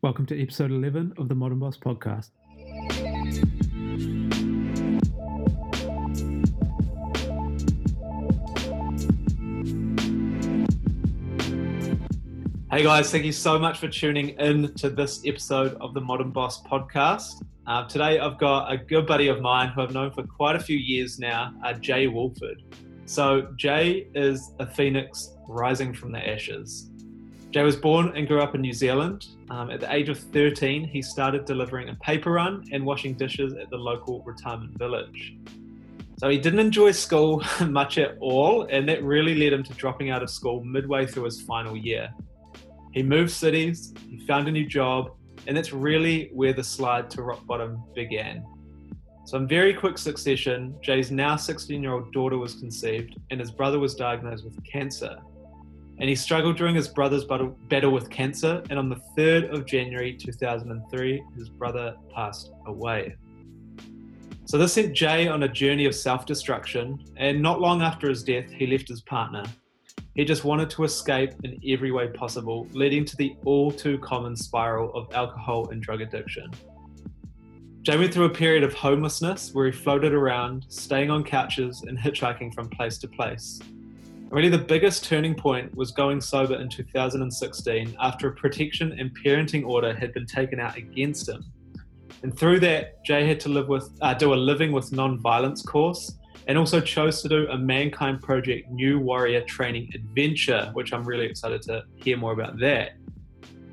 Welcome to episode 11 of the Modern Boss podcast. Hey guys, thank you so much for tuning in to this episode of the Modern Boss podcast. Uh, today I've got a good buddy of mine who I've known for quite a few years now, uh, Jay Wolford. So, Jay is a phoenix rising from the ashes. Jay was born and grew up in New Zealand. Um, at the age of 13, he started delivering a paper run and washing dishes at the local retirement village. So he didn't enjoy school much at all, and that really led him to dropping out of school midway through his final year. He moved cities, he found a new job, and that's really where the slide to rock bottom began. So, in very quick succession, Jay's now 16 year old daughter was conceived, and his brother was diagnosed with cancer. And he struggled during his brother's battle with cancer, and on the 3rd of January 2003, his brother passed away. So, this sent Jay on a journey of self destruction, and not long after his death, he left his partner. He just wanted to escape in every way possible, leading to the all too common spiral of alcohol and drug addiction. Jay went through a period of homelessness where he floated around, staying on couches and hitchhiking from place to place. Really, the biggest turning point was going sober in 2016 after a protection and parenting order had been taken out against him. And through that, Jay had to live with, uh, do a living with non-violence course and also chose to do a Mankind Project New Warrior Training Adventure, which I'm really excited to hear more about that.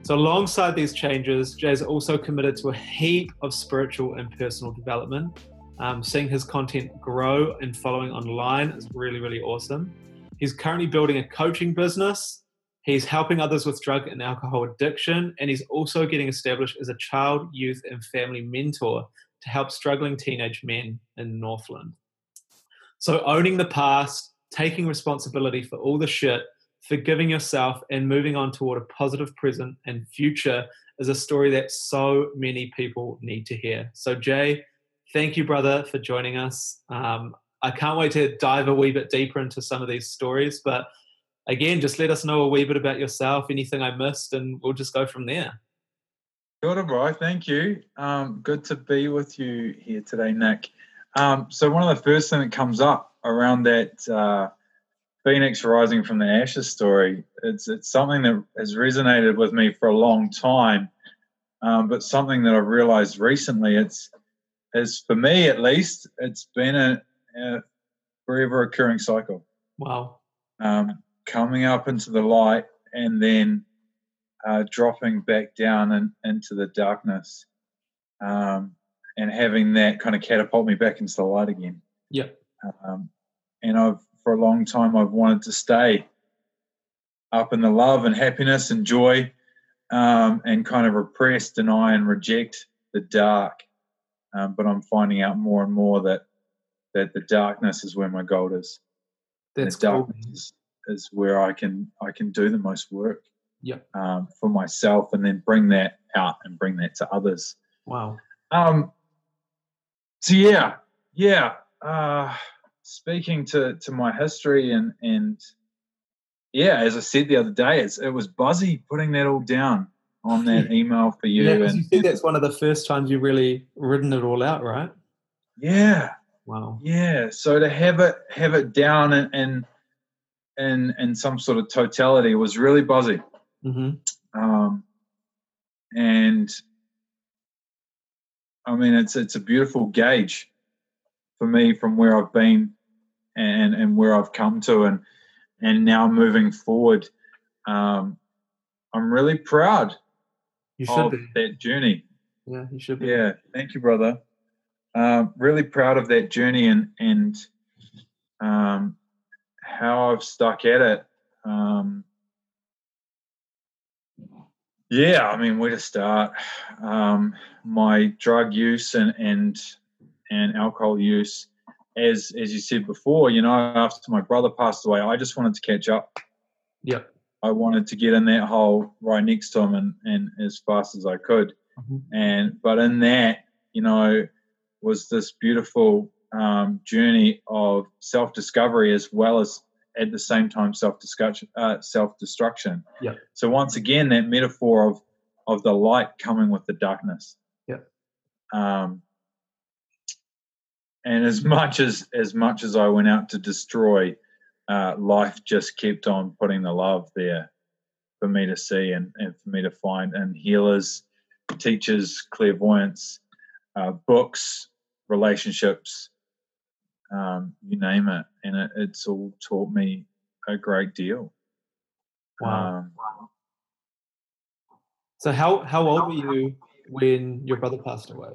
So, alongside these changes, Jay's also committed to a heap of spiritual and personal development. Um, seeing his content grow and following online is really, really awesome. He's currently building a coaching business. He's helping others with drug and alcohol addiction, and he's also getting established as a child, youth, and family mentor to help struggling teenage men in Northland. So owning the past, taking responsibility for all the shit, forgiving yourself, and moving on toward a positive present and future is a story that so many people need to hear. So, Jay, thank you, brother, for joining us. Um, I can't wait to dive a wee bit deeper into some of these stories. But again, just let us know a wee bit about yourself, anything I missed, and we'll just go from there. Good, bro. Thank you. Um, good to be with you here today, Nick. Um, so one of the first thing that comes up around that uh, Phoenix rising from the ashes story, it's it's something that has resonated with me for a long time, um, but something that I've realized recently. It's is for me at least, it's been a, a forever occurring cycle. Wow. Um, coming up into the light and then uh, dropping back down and into the darkness. Um, and having that kind of catapult me back into the light again. Yeah. Um, and I've for a long time I've wanted to stay up in the love and happiness and joy, um, and kind of repress, deny, and reject the dark. Um, but I'm finding out more and more that that the darkness is where my gold is. That's the darkness is, is, where I can I can do the most work. Yeah. Um, for myself, and then bring that out and bring that to others. Wow. Um, so yeah, yeah. Uh, speaking to to my history and and yeah, as I said the other day, it's it was buzzy putting that all down on that email for you. Yeah, and you said that's one of the first times you really written it all out, right? Yeah. Wow. Yeah. So to have it have it down and and in in some sort of totality was really buzzy. Mm-hmm. Um, and I mean, it's it's a beautiful gauge for me from where I've been and and where I've come to, and and now moving forward. Um, I'm really proud you should of be. that journey. Yeah, you should be. Yeah, thank you, brother. Um, really proud of that journey and and um, how I've stuck at it. Um, yeah, I mean, where to start? Um, my drug use and and and alcohol use, as as you said before, you know, after my brother passed away, I just wanted to catch up. Yep. I wanted to get in that hole right next to him and and as fast as I could. Mm-hmm. And but in that, you know, was this beautiful um, journey of self discovery as well as at the same time self uh, self destruction yeah so once again that metaphor of of the light coming with the darkness. Yep. Um, and as much as as much as I went out to destroy, uh, life just kept on putting the love there for me to see and, and for me to find and healers, teachers, clairvoyance, uh, books, relationships, um, you name it, and it, it's all taught me a great deal. Wow. Um, So how how old were you when your brother passed away?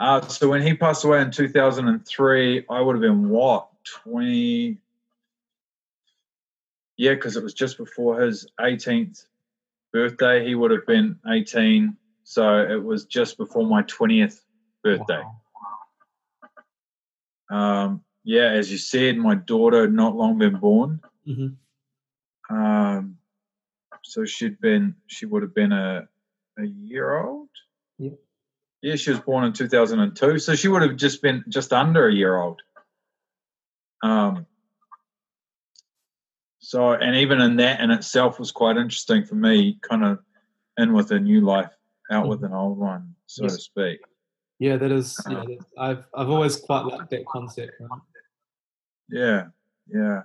Uh, so when he passed away in 2003, I would have been what 20? Yeah, because it was just before his 18th birthday. He would have been 18, so it was just before my 20th birthday. Wow. Um, yeah, as you said, my daughter had not long been born. Mhm. Um, so she'd been, she would have been a a year old. Yep. Yeah, she was born in 2002, so she would have just been just under a year old. Um, so, and even in that in itself was quite interesting for me, kind of in with a new life, out with an old one, so Yes. to speak. Yeah, that is. Yeah, Uh, that- I've I've always quite liked that concept. Right? Yeah, yeah.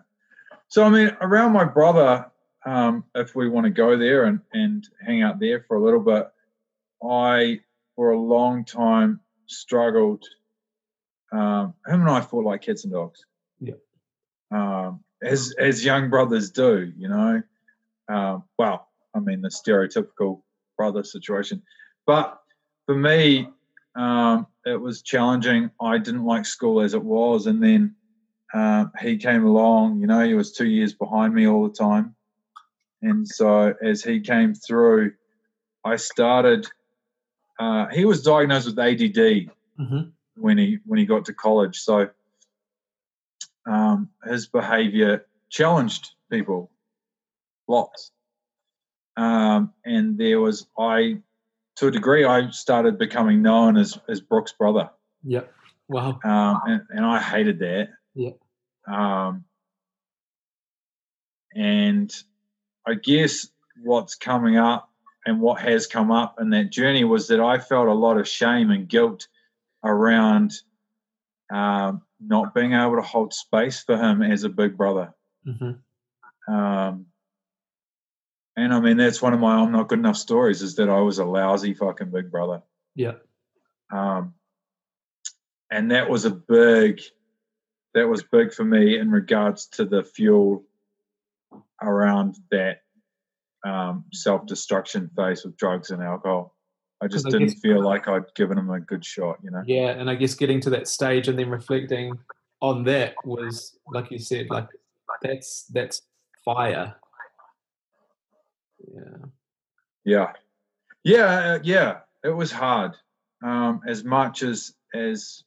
So I mean, around my brother, um, if we want to go there and and hang out there for a little bit, I for a long time struggled. Um, him and I fought like cats and dogs. Yeah. Um, as as young brothers do, you know. Um, well, I mean the stereotypical brother situation, but for me, um, it was challenging. I didn't like school as it was, and then um, he came along. You know, he was two years behind me all the time, and so as he came through, I started. Uh, he was diagnosed with ADD Mhm. when he when he got to college, so um, his behaviour challenged people lots. Um, and there was I, to a degree, I started becoming known as as Brooks' brother Yep. Wow. um, and, and I hated that. Yeah. Um, and I guess what's coming up and what has come up in that journey was that I felt a lot of shame and guilt around um, not being able to hold space for him as a big brother. hmm Um, and I mean, that's one of my I'm not good enough stories is that I was a lousy fucking big brother. Yeah. Um, and that was a big, that was big for me in regards to the fuel around that um, self destruction phase with drugs and alcohol. I just I didn't guess- feel like I'd given him a good shot, you know? Yeah, and I guess getting to that stage and then reflecting on that was, like you said, like that's that's fire. Yeah. Yeah, yeah, uh, yeah. It was hard. Um, as much as as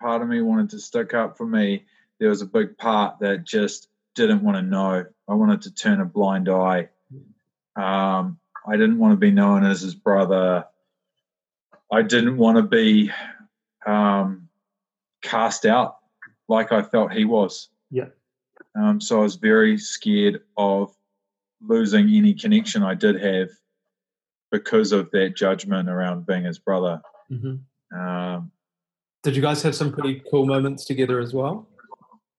part of me wanted to stick up for me, there was a big part that just didn't want to know. I wanted to turn a blind eye. Um, I didn't want to be known as his brother. I didn't want to be um, cast out like I felt he was. Yeah. Um, so I was very scared of losing any connection I did have because of that judgment around being his brother. hmm Um, Did you guys have some pretty cool moments together as well?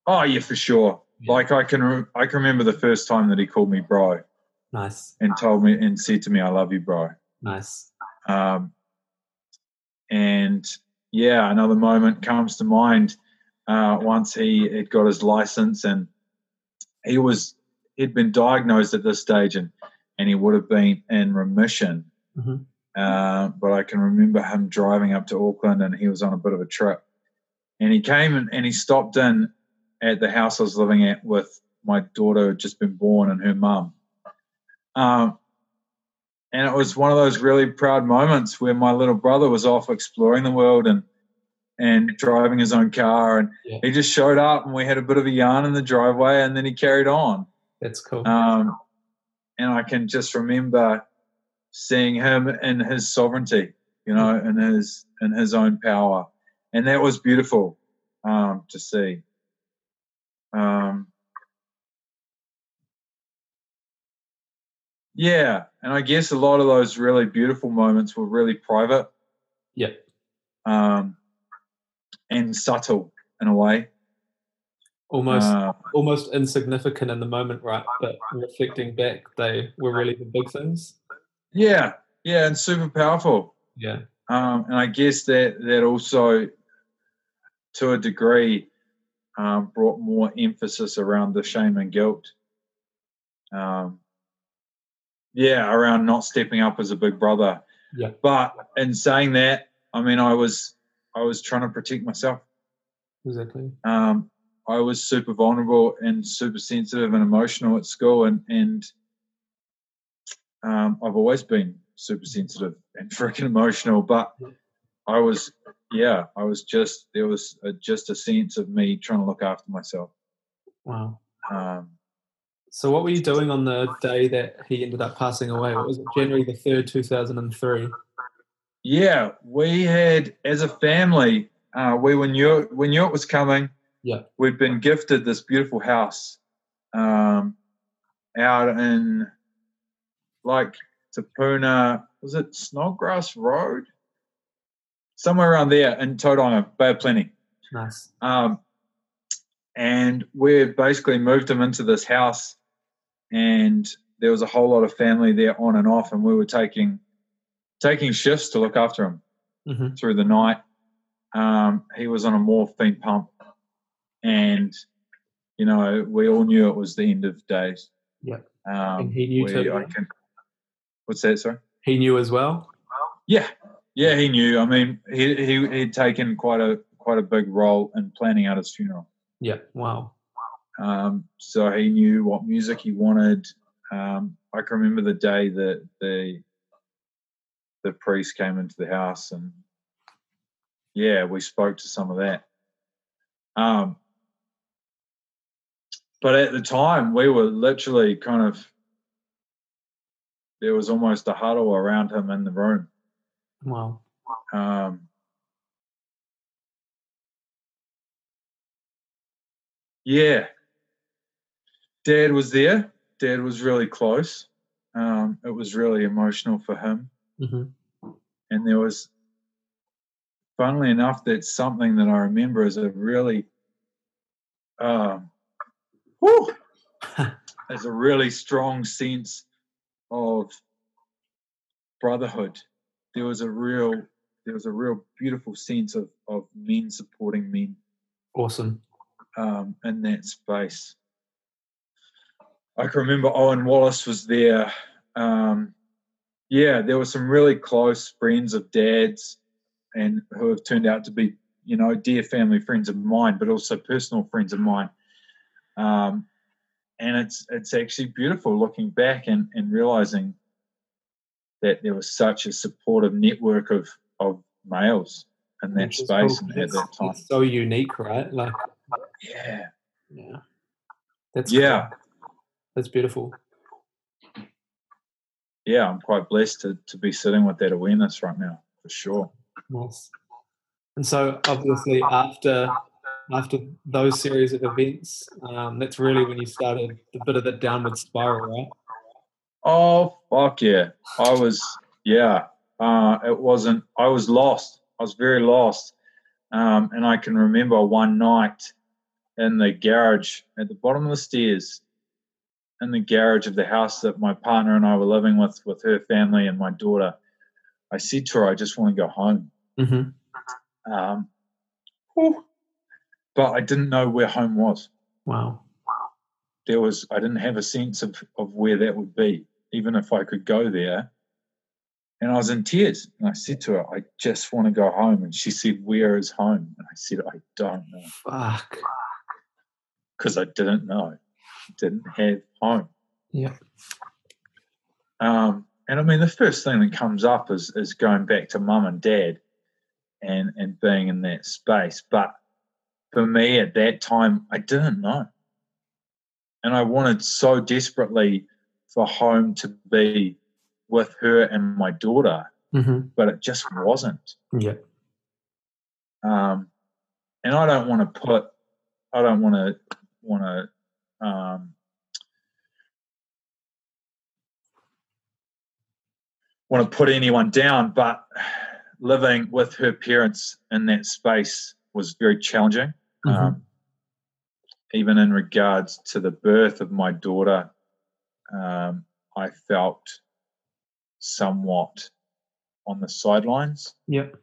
oh yeah, for sure. Yeah. Like I can, re- I can remember the first time that he called me bro Nice, and told me and said to me, "I love you, bro." nice. Um, and yeah, another moment comes to mind uh, once he had got his license and he was he'd been diagnosed at this stage and and he would have been in remission. Mhm. Uh, but I can remember him driving up to Auckland and he was on a bit of a trip. And he came and, and he stopped in at the house I was living at with my daughter who had just been born and her mum. Um, and it was one of those really proud moments where my little brother was off exploring the world and and driving his own car and Yeah. he just showed up and we had a bit of a yarn in the driveway and then he carried on That's cool. um, and I can just remember seeing him in his sovereignty you know in his in his own power and that was beautiful um, to see um, yeah, and I guess a lot of those really beautiful moments were really private. Yeah. Um, and subtle in a way. Almost Uh, almost insignificant in the moment, right? But reflecting back, they were really the big things. yeah, yeah, and super powerful. Yeah. Um, and I guess that that also, to a degree, um, brought more emphasis around the shame and guilt. Um, yeah, around not stepping up as a big brother. Yeah. But in saying that, I mean, I was I was trying to protect myself. Exactly. Um, I was super vulnerable and super sensitive and emotional at school, and and um, I've always been super sensitive and freaking emotional. But I was, yeah, I was just there was a, just a sense of me trying to look after myself. Wow. Um, So what were you doing on the day that he ended up passing away? What was it? January the third, two thousand and three. yeah, we had as a family, uh, we when you when knew it was coming. Yeah. we'd been gifted this beautiful house um, out in like Te Puna, was it Snodgrass Road? Somewhere around there in Tauranga, Bay of Plenty. Nice. Um, and we basically moved him into this house, and there was a whole lot of family there on and off, and we were taking taking shifts to look after him hmm through the night. Um, he was on a morphine pump, and you know we all knew it was the end of days. Yeah. Um, And he knew too, I can, what's that? Sorry. He knew as well. Yeah, yeah, he knew. I mean, he he he'd taken quite a quite a big role in planning out his funeral. Yeah. Wow. Um, so he knew what music he wanted. Um, I can remember the day that the the priest came into the house, and yeah, we spoke to some of that. Um, but at the time, we were literally kind of there was almost a huddle around him in the room. Wow. Um, yeah, Dad was there. Dad was really close. Um, it was really emotional for him, hmm and there was, funnily enough, that's something that I remember as a really, um, whew, as a really strong sense of brotherhood. There was a real, there was a real beautiful sense of of men supporting men Awesome. um, in that space. I can remember Owen Wallace was there. Um, yeah, there were some really close friends of Dad's, and who have turned out to be, you know, dear family friends of mine, but also personal friends of mine. Um, and it's it's actually beautiful looking back and, and realizing that there was such a supportive network of of males in that space cool. and at that time. it's so unique, right? Like, Yeah, yeah. That's yeah. cool. That's beautiful. yeah, I'm quite blessed to, to be sitting with that awareness right now, for sure. Nice. And so, obviously, after after those series of events, um, that's really when you started the bit of the downward spiral, right? Oh, fuck yeah. I was, yeah, uh, it wasn't, I was lost. I was very lost. Um, and I can remember one night in the garage at the bottom of the stairs, in the garage of the house that my partner and I were living with, with her family and my daughter. I said to her, I just want to go home. Mm-hmm. Um, whew. But I didn't know where home was. Wow. there was I didn't have a sense of of where that would be, even if I could go there. And I was in tears. And I said to her, I just want to go home. And she said, Where is home? And I said, I don't know. Fuck. Because I didn't know. Didn't have home. Yeah. Um, and I mean the first thing that comes up is is going back to mum and dad and and being in that space. But for me at that time, I didn't know. And I wanted so desperately for home to be with her and my daughter, Mm-hmm. but it just wasn't. Yeah. Um, and I don't want to put, I don't want to want to um, want to put anyone down, but living with her parents in that space was very challenging. Mhm. Um, even in regards to the birth of my daughter, um, I felt somewhat on the sidelines. Yep.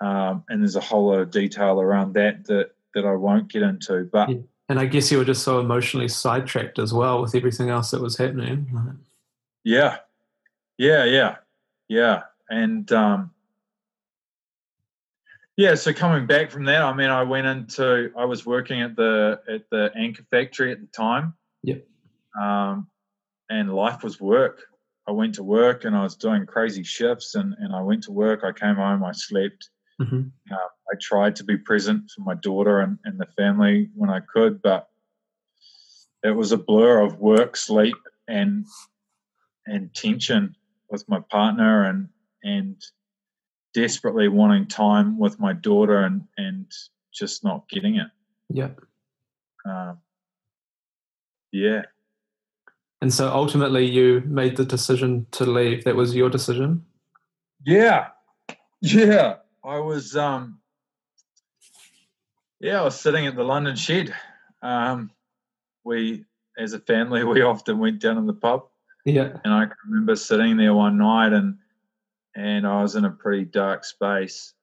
Um, and there's a whole lot of detail around that that, that I won't get into. But Yeah. And I guess you were just so emotionally sidetracked as well with everything else that was happening. Yeah, yeah, yeah, yeah, and um, yeah. So coming back from that, I mean, I went into. I was working at the at the anchor factory at the time. Yep. Um, and life was work. I went to work and I was doing crazy shifts, and and I went to work. I came home. I slept. hmm I tried to be present for my daughter and, and the family when I could, but it was a blur of work, sleep, and and tension with my partner, and and desperately wanting time with my daughter, and and just not getting it. Yep. Um, yeah, And so ultimately, you made the decision to leave. That was your decision. yeah, yeah. I was um, yeah, I was sitting at the London shed. Um, we, as a family, we often went down in the pub. Yeah. and I can remember sitting there one night and and I was in a pretty dark space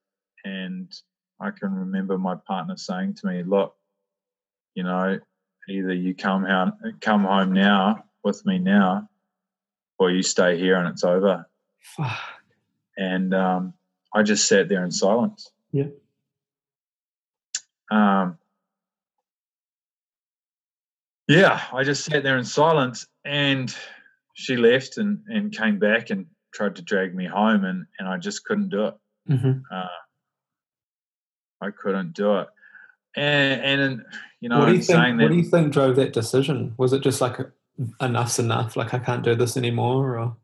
and I can remember my partner saying to me, "Look, you know, either you come home come home now with me now, or you stay here and it's over." Fuck. And um, I just sat there in silence. Yeah. Um, yeah, I just sat there in silence and she left and, and came back and tried to drag me home and, and I just couldn't do it. hmm Uh, I couldn't do it. And, and you know, what do you think? What do you think drove that decision? Was it just like enough's enough? Like I can't do this anymore, or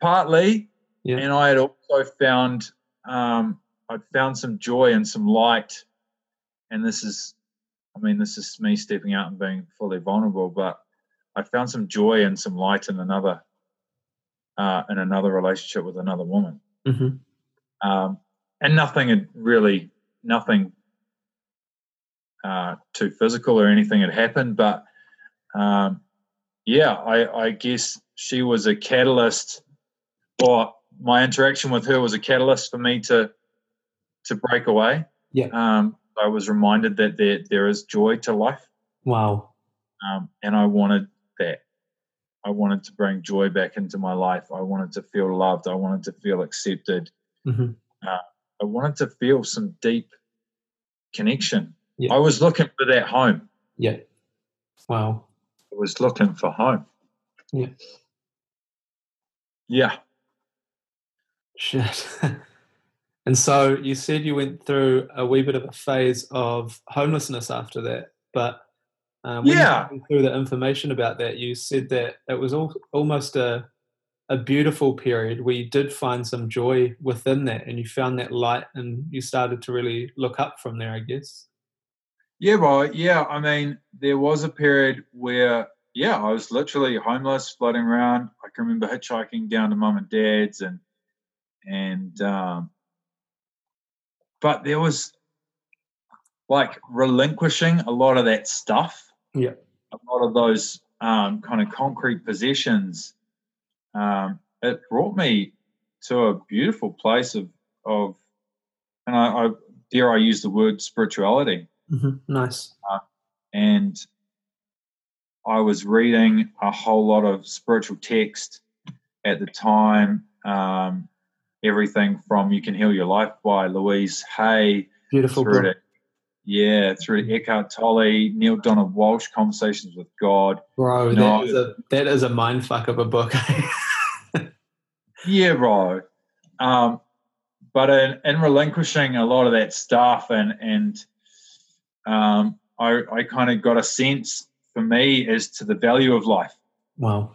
partly, Yeah. and I had also found um, I'd found some joy and some light, and this is, I mean, this is me stepping out and being fully vulnerable, but I found some joy and some light in another, uh, in another relationship with another woman, hmm um, and nothing had really nothing uh, too physical or anything had happened, but um, yeah, I, I guess she was a catalyst, or my interaction with her was a catalyst for me to to break away. Yeah. Um, I was reminded that there there is joy to life, wow, um, and I wanted that. I wanted to bring joy back into my life. I wanted to feel loved. I wanted to feel accepted. hmm I wanted to feel some deep connection. Yeah. I was looking for that home. yeah, wow, I was looking for home. Yeah. Yeah. shit. and so you said you went through a wee bit of a phase of homelessness after that, but when Yeah. through the information about that, you said that it was al- almost a a beautiful period where you did find some joy within that, and you found that light, and you started to really look up from there. I guess. Yeah, well, Yeah. I mean, there was a period where, yeah, I was literally homeless, floating around. I can remember hitchhiking down to mum and dad's and, and, um, but there was like relinquishing a lot of that stuff. Yeah. A lot of those um, kind of concrete possessions. Um, it brought me to a beautiful place of, of, and I, I dare I use the word spirituality hmm Nice. and I was reading a whole lot of spiritual text at the time. Um, everything from "You Can Heal Your Life" by Louise Hay Beautiful through book, yeah, through Eckhart Tolle, Neale Donald Walsch, "Conversations with God." bro. No. That is a that is a mind fuck of a book. Yeah, right. Um, but in, in relinquishing a lot of that stuff, and and um, I, I kind of got a sense for me as to the value of life. wow.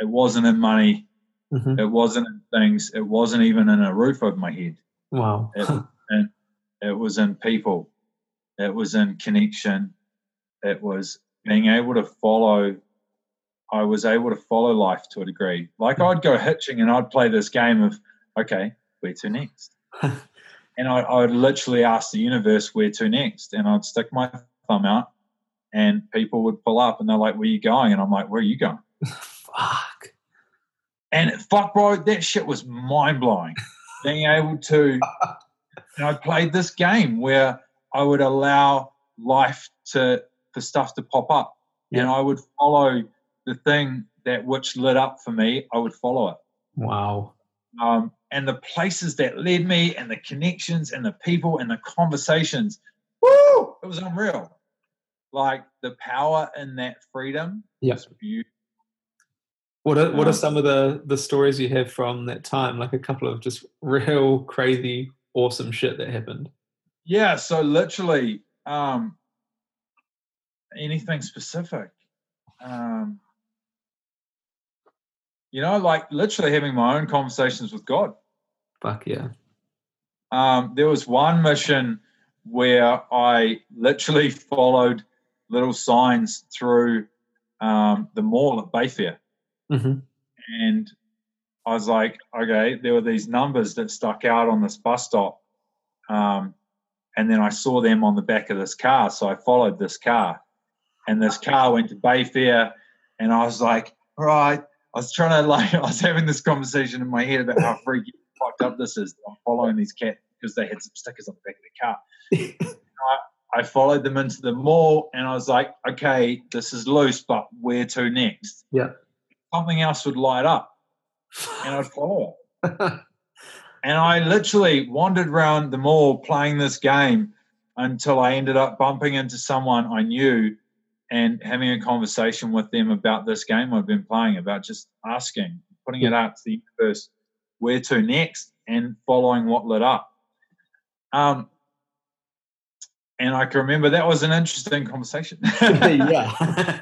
It wasn't in money. hmm It wasn't in things. It wasn't even in a roof over my head. Wow. It, it was in people. It was in connection. It was being able to follow I was able to follow life to a degree. Like hmm. I'd go hitching and I'd play this game of, okay, where to next? and I, I would literally ask the universe where to next, and I'd stick my thumb out, and people would pull up and they're like, "Where are you going?" And I'm like, "Where are you going?" Fuck. And fuck, bro, that shit was mind blowing. Being able to, and I played this game where I would allow life to for stuff to pop up, and I would follow the thing that which lit up for me. I would follow it. Wow. Um, and the places that led me, and the connections, and the people, and the conversations. Woo! It was unreal. Like the power in that freedom. Yeah. What are what are Um, some of the the stories you have from that time? Like a couple of just real crazy, awesome shit that happened. Yeah, so literally um anything specific. Um you know, like literally having my own conversations with God. Fuck yeah. Um there was one mission where I literally followed little signs through um the mall at Bayfair hmm and I was like, okay, there were these numbers that stuck out on this bus stop. Um, and then I saw them on the back of this car. So I followed this car. And this car went to Bayfair. And I was like, all right. I was trying to, like, I was having this conversation in my head about how freaky fucked up this is. I'm following these cats because they had some stickers on the back of the car. I followed them into the mall and I was like, okay, this is loose, but where to next? Yeah. Something else would light up and I'd follow it. And I literally wandered around the mall playing this game until I ended up bumping into someone I knew and having a conversation with them about this game I've been playing, about just asking, putting it out to the universe, where to next, and following what lit up. Um, and I can remember that was an interesting conversation. yeah.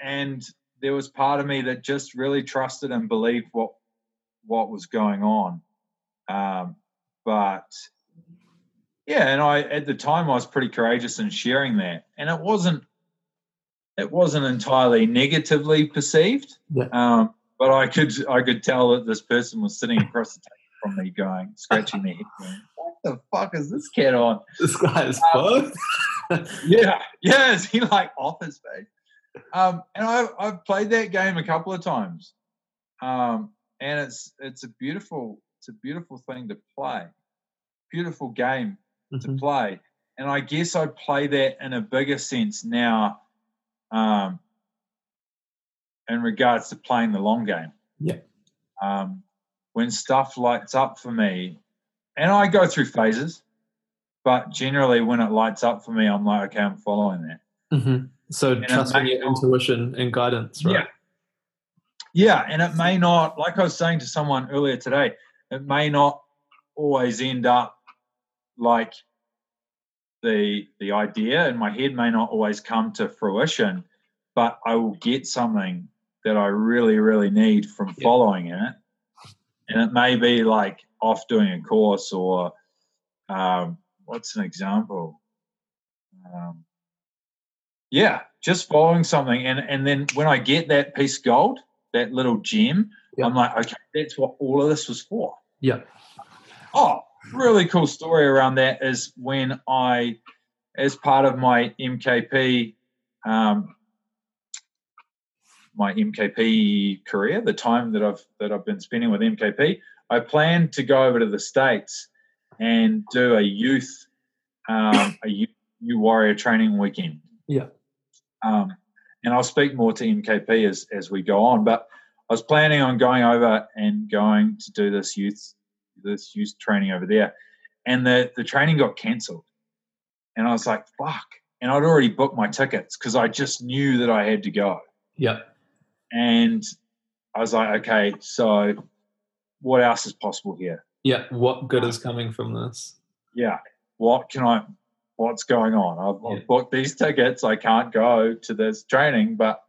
and there was part of me that just really trusted and believed what what was going on. Um, but yeah, and I at the time I was pretty courageous in sharing that, and it wasn't it wasn't entirely negatively perceived. Yeah. Um, but I could I could tell that this person was sitting across the table from me, going scratching their head, going, "What the fuck is this cat on?" this guy is fucked. yeah, yeah, is he like off his face? Um, and I've I've played that game a couple of times, um, and it's it's a beautiful it's a beautiful thing to play, beautiful game to Mhm. play, and I guess I play that in a bigger sense now, um, in regards to playing the long game. Yeah. Um, when stuff lights up for me, and I go through phases, but generally when it lights up for me, I'm like, okay, I'm following that. Mhm. So it trusting your not- intuition and guidance, right? Yeah. Yeah, and it may not, like I was saying to someone earlier today, it may not always end up like the the idea in my head may not always come to fruition, but I will get something that I really, really need from Yeah. following it. And it may be like off doing a course or um, what's an example? Um, yeah, just following something, and and then when I get that piece of gold, that little gem, Yeah. I'm like, okay, that's what all of this was for. Yeah. Oh, really cool story around that is when I, as part of my MKP, um, my MKP career, the time that I've that I've been spending with MKP, I planned to go over to the states and do a youth, um, a youth, warrior training weekend. Yeah. Um, and I'll speak more to MKP as as we go on, but I was planning on going over and going to do this youth this youth training over there, and the the training got cancelled, and I was like, "Fuck!" And I'd already booked my tickets because I just knew that I had to go, Yeah. and I was like, "Okay, so what else is possible here? Yeah. What good is coming from this? Yeah, what can I? What's going on? I've, Yeah. I've booked these tickets. I can't go to this training, but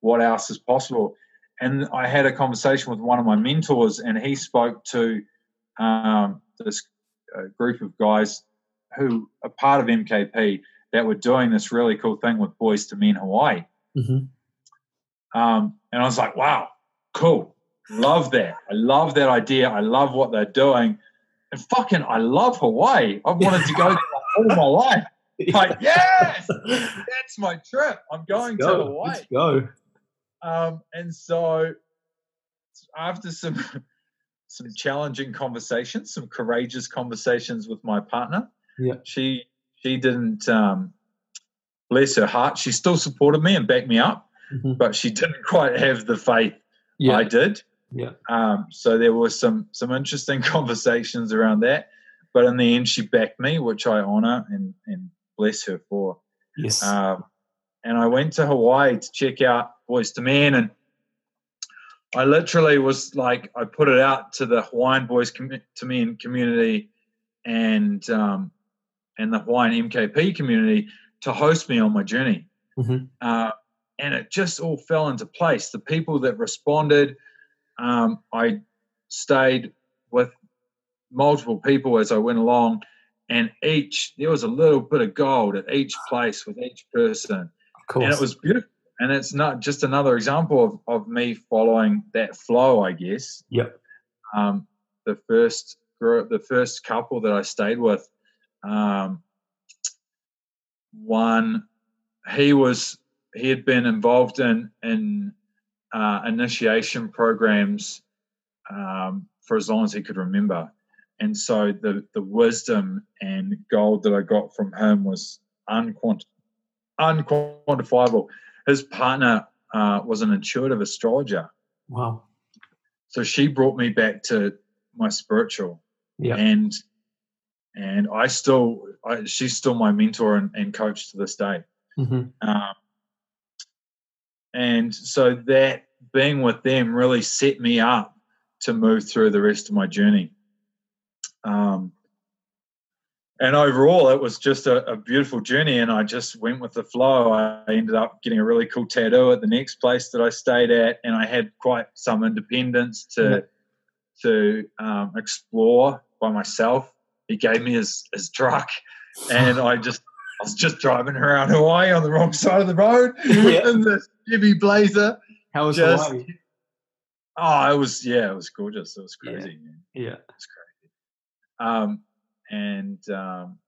what else is possible?" And I had a conversation with one of my mentors, and he spoke to um, this uh, group of guys who are part of MKP that were doing this really cool thing with Boys to Men Hawaii. hmm Um, and I was like, wow, cool. Love that. I love that idea. I love what they're doing. And fucking, I love Hawaii. I've wanted to go there all my life. Like, yes, that's my trip. I'm going to Hawaii. Let's go. Um, and so after some some challenging conversations, some courageous conversations with my partner, Yeah. she she didn't um, bless her heart. She still supported me and backed me up, Mhm. but she didn't quite have the faith Yeah. I did. yeah. Um, so there was some some interesting conversations around that. But in the end, she backed me, which I honor and, and bless her for. Yes. Um, and I went to Hawaii to check out Boys to Men, and I literally was like, I put it out to the Hawaiian Boys commu- to Men community and um, and the Hawaiian MKP community to host me on my journey. Mhm. Uh, and it just all fell into place. The people that responded, um, I stayed with multiple people as I went along, and each there was a little bit of gold at each place with each person, course. and it was beautiful. And it's not just another example of, of me following that flow, I guess. Yep. Um, the first group, the first couple that I stayed with, um, one, he was he had been involved in in uh, initiation programs um, for as long as he could remember, and so the the wisdom and gold that I got from him was unquant- unquantifiable. His partner uh, was an intuitive astrologer, wow. so she brought me back to my spiritual, Yeah. and and I still I, she's still my mentor and, and coach to this day. hmm Um, and so that being with them really set me up to move through the rest of my journey. Um, and overall, it was just a, a beautiful journey, and I just went with the flow. I ended up getting a really cool tattoo at the next place that I stayed at, and I had quite some independence to Yeah. to um, explore by myself. He gave me his his truck, and I just I was just driving around Hawaii on the wrong side of the road Yeah. in this Chevy Blazer. How was Just- Hawaii? Oh, it was yeah, it was gorgeous. It was crazy, Yeah, Yeah. was crazy. Um, and um,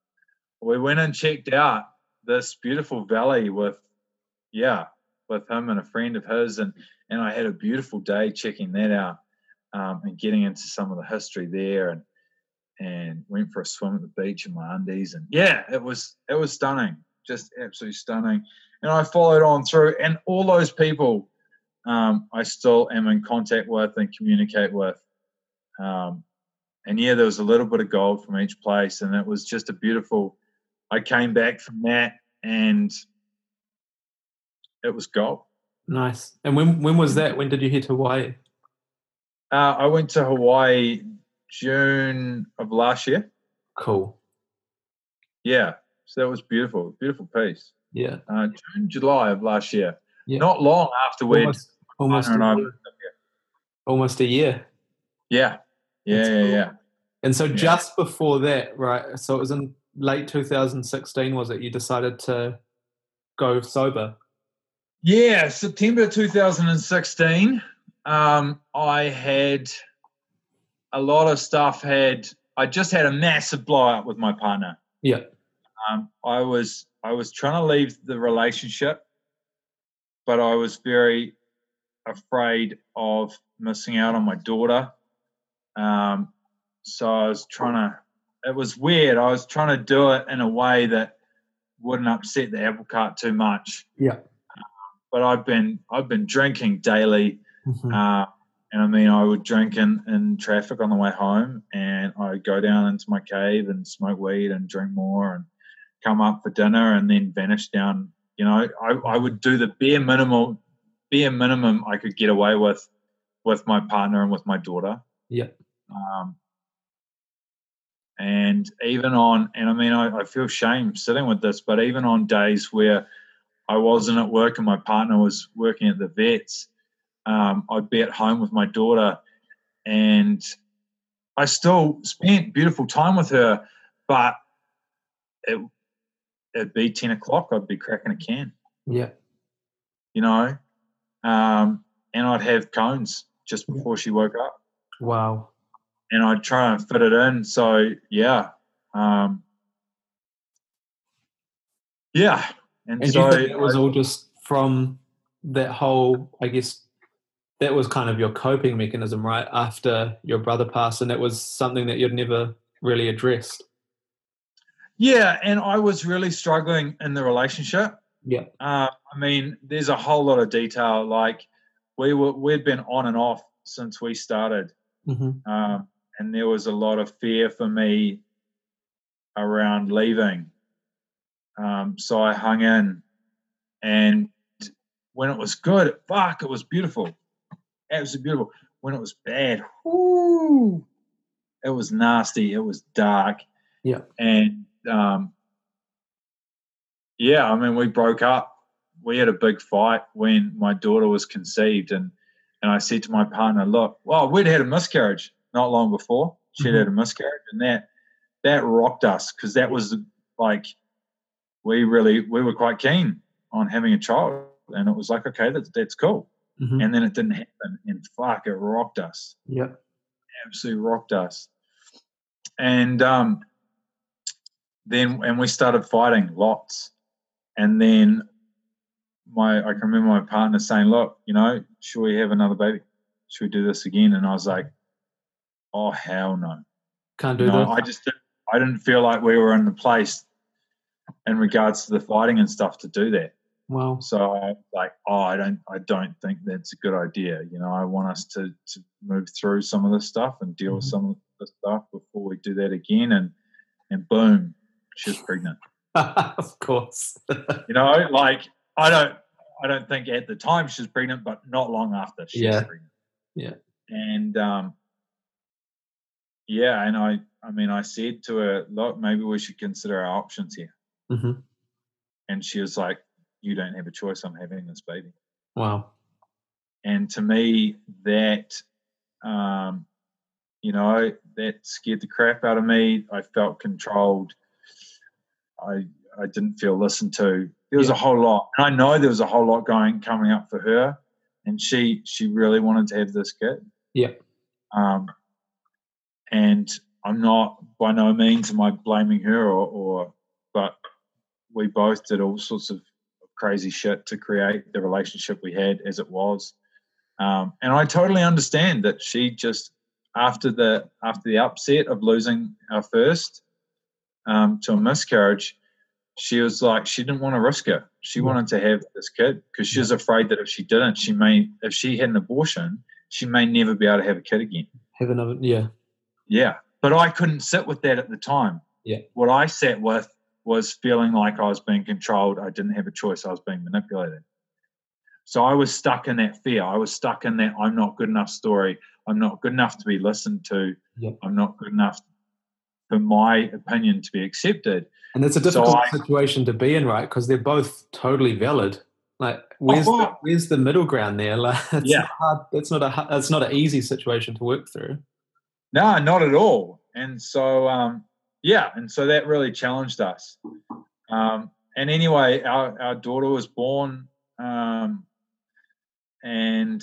we went and checked out this beautiful valley with, yeah, with him and a friend of his, and and I had a beautiful day checking that out um, and getting into some of the history there, and and went for a swim at the beach in my undies, and yeah, it was it was stunning, just absolutely stunning. And I followed on through, and all those people um, I still am in contact with and communicate with. Um, and yeah, there was a little bit of gold from each place, and it was just a beautiful. I came back from that, and it was gold. Nice. And when when was that? When did you hit Hawaii? Uh, I went to Hawaii June of last year. Cool. Yeah, so that was beautiful, beautiful piece. Yeah. Uh, June, July of last year. Yeah. Not long after we, Almost, almost, a year. almost a year. yeah, yeah, That's yeah, yeah. And so Yeah. just before that, right? So it was in late 2016, was it? You decided to go sober. Yeah, September 2016. Um, I had a lot of stuff. Had I just had a massive blowout with my partner. Yeah. Um, I was I was trying to leave the relationship, but I was very afraid of missing out on my daughter. Um, so I was trying to. It was weird. I was trying to do it in a way that wouldn't upset the apple cart too much Yeah. but I've been I've been drinking daily, Mhm. uh, and I mean I would drink in, in traffic on the way home, and I'd go down into my cave and smoke weed and drink more, and come up for dinner, and then vanish down. You know, I, I would do the bare minimum, bare minimum I could get away with, with my partner and with my daughter. Yeah. Um, and even on, and I mean, I, I feel shame sitting with this, but even on days where I wasn't at work and my partner was working at the vets, um, I'd be at home with my daughter and I still spent beautiful time with her, but it, it'd be 10 o'clock, I'd be cracking a can, Yeah. you know? um, and I'd have cones just before she woke up, Wow. And I'd try and fit it in. So yeah, um, yeah, and, And so it was I- all just from that whole, I guess, that was kind of your coping mechanism, right? After your brother passed, and it was something that you'd never really addressed. yeah, and I was really struggling in the relationship. Yeah. Uh, I mean, there's a whole lot of detail. Like we were, we'd been on and off since we started, Mm-hmm. um, and there was a lot of fear for me around leaving. Um, so I hung in, and when it was good, fuck, it was beautiful, absolutely beautiful. When it was bad, whoo, it was nasty. It was dark. Yeah. and um, yeah, I mean, we broke up. We had a big fight when my daughter was conceived, and and I said to my partner, "Look, well, we'd had a miscarriage not long before. She'd had a miscarriage, and that that rocked us because that was like we really we were quite keen on having a child, and it was like, okay, that's that's cool. Mm-hmm. And then it didn't happen, and fuck, it rocked us Yep. absolutely rocked us. And um, then and we started fighting lots. And then my I can remember my partner saying, "Look, you know, should we have another baby? Should we do this again?" And I was like, "Oh hell no!" Can't do know, that. I just didn't, I didn't feel like we were in the place in regards to the fighting and stuff to do that. Wow. So I like, oh, I don't, I don't think that's a good idea. You know, I want us to to move through some of this stuff and deal with Mhm. some of the stuff before we do that again. And and boom, she's pregnant. of course. You know, like I don't, I don't think at the time she's pregnant, but not long after she Yeah. pregnant. Yeah. And um, yeah, and I, I mean, I said to her, look, maybe we should consider our options here. hmm And she was like, you don't have a choice. I'm having this baby. Wow. and to me that um, you know that scared the crap out of me i felt controlled i i didn't feel listened to there was Yeah. a whole lot and i know there was a whole lot going coming up for her and she she really wanted to have this kid Yeah. um and i'm not by no means am i blaming her or, or but we both did all sorts of crazy shit to create the relationship we had as it was. Um, and I totally understand that she just after the after the upset of losing our first um, to a miscarriage, she was like she didn't want to risk it. She Yeah. wanted to have this kid because she was afraid that if she didn't, she may if she had an abortion, she may never be able to have a kid again. Have another. Yeah. Yeah. But I couldn't sit with that at the time. Yeah. What I sat with was feeling like I was being controlled. I didn't have a choice. I was being manipulated. So I was stuck in that fear. I was stuck in that I'm not good enough story. I'm not good enough to be listened to. Yeah. I'm not good enough for my opinion to be accepted. And it's a So difficult I- situation to be in, right? Because they're both totally valid. Like, oh, where's the, where's the middle ground there? Like, it's Yeah. not hard. It's not a. It's not an easy situation to work through. No, not at all. And so, um, yeah, and so that really challenged us. Um, and anyway, our, our daughter was born, um, and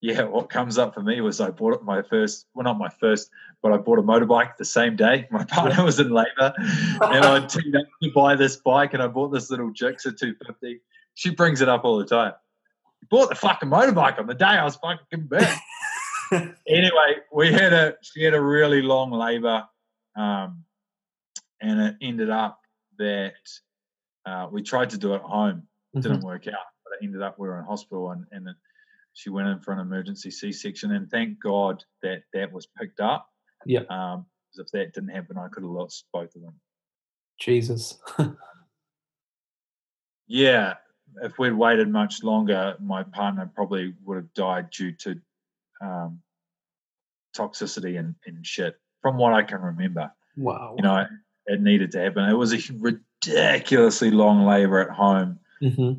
yeah, what comes up for me was I bought my first, well, not my first, but I bought a motorbike the same day. My partner was in labour, and I teamed up to buy this bike, and I bought this little Gixxer 250. She brings it up all the time. Bought the fucking motorbike on the day I was fucking giving birth anyway, we had a she had a really long labour, um, and it ended up that uh, we tried to do it at home. It didn't work out, but it ended up we were in hospital, and and she went in for an emergency C-section, and thank God that that was picked up. Yeah. Um, if that didn't happen, I could have lost both of them. Jesus. Yeah, if we'd waited much longer, my partner probably would have died due to um, toxicity and, and shit. From what I can remember, wow. you know, it, needed to happen. It was a ridiculously long labour at home. hmm